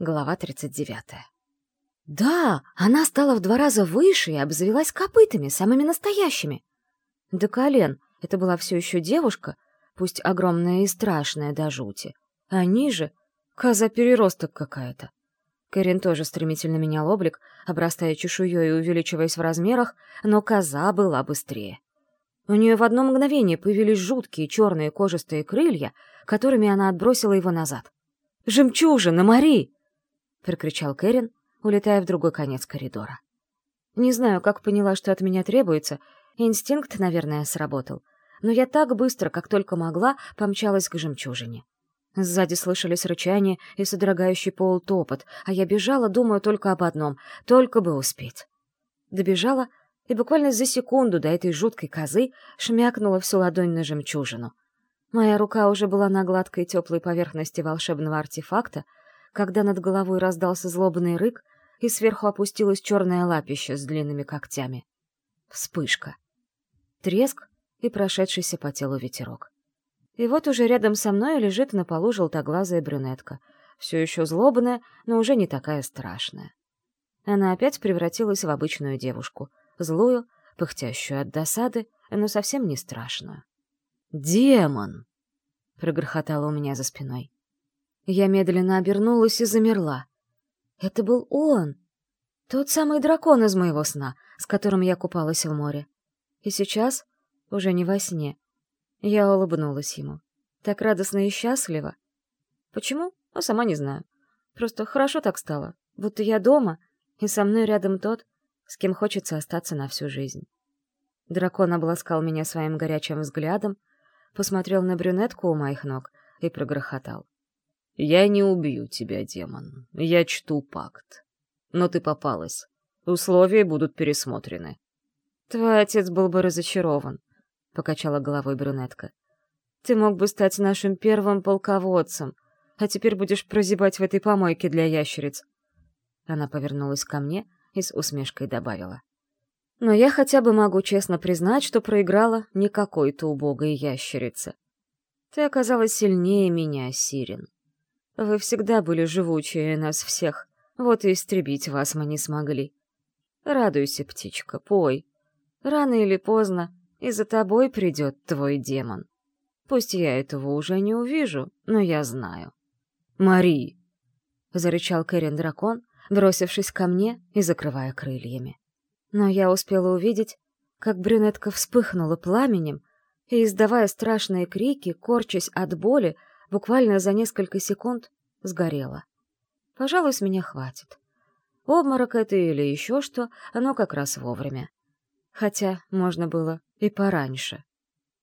Глава 39. Да, она стала в два раза выше и обзавелась копытами, самыми настоящими. До колен. Это была все еще девушка, пусть огромная и страшная до жути. А ниже — коза-переросток какая-то. Кэрин тоже стремительно менял облик, обрастая чешуей и увеличиваясь в размерах, но коза была быстрее. У нее в одно мгновение появились жуткие черные кожистые крылья, которыми она отбросила его назад. «Жемчужина, Мари!» — прокричал Кэрин, улетая в другой конец коридора. Не знаю, как поняла, что от меня требуется. Инстинкт, наверное, сработал. Но я так быстро, как только могла, помчалась к жемчужине. Сзади слышались рычания и содрогающий пол топот, а я бежала, думаю только об одном — только бы успеть. Добежала и буквально за секунду до этой жуткой козы шмякнула всю ладонь на жемчужину. Моя рука уже была на гладкой теплой поверхности волшебного артефакта, когда над головой раздался злобный рык, и сверху опустилось черное лапище с длинными когтями. Вспышка. Треск и прошедшийся по телу ветерок. И вот уже рядом со мной лежит на полу желтоглазая брюнетка, все еще злобная, но уже не такая страшная. Она опять превратилась в обычную девушку, злую, пыхтящую от досады, но совсем не страшную. «Демон!» — прогрохотало у меня за спиной. Я медленно обернулась и замерла. Это был он! Тот самый дракон из моего сна, с которым я купалась в море. И сейчас, уже не во сне, я улыбнулась ему. Так радостно и счастливо. Почему? Ну, сама не знаю. Просто хорошо так стало, будто я дома, и со мной рядом тот, с кем хочется остаться на всю жизнь. Дракон обласкал меня своим горячим взглядом, посмотрел на брюнетку у моих ног и прогрохотал. «Я не убью тебя, демон. Я чту пакт. Но ты попалась. Условия будут пересмотрены». «Твой отец был бы разочарован», — покачала головой брюнетка. «Ты мог бы стать нашим первым полководцем, а теперь будешь прозябать в этой помойке для ящериц». Она повернулась ко мне и с усмешкой добавила. «Но я хотя бы могу честно признать, что проиграла не какой-то убогой ящерице. Ты оказалась сильнее меня, Сирин. Вы всегда были живучее нас всех, вот и истребить вас мы не смогли. Радуйся, птичка, пой. Рано или поздно и за тобой придет твой демон. Пусть я этого уже не увижу, но я знаю. «Мари!» — зарычал Кэрин-дракон, бросившись ко мне и закрывая крыльями. Но я успела увидеть, как брюнетка вспыхнула пламенем и, издавая страшные крики, корчась от боли, буквально за несколько секунд сгорела. Пожалуй, с меня хватит. Обморок это или еще что, оно как раз вовремя. Хотя можно было и пораньше.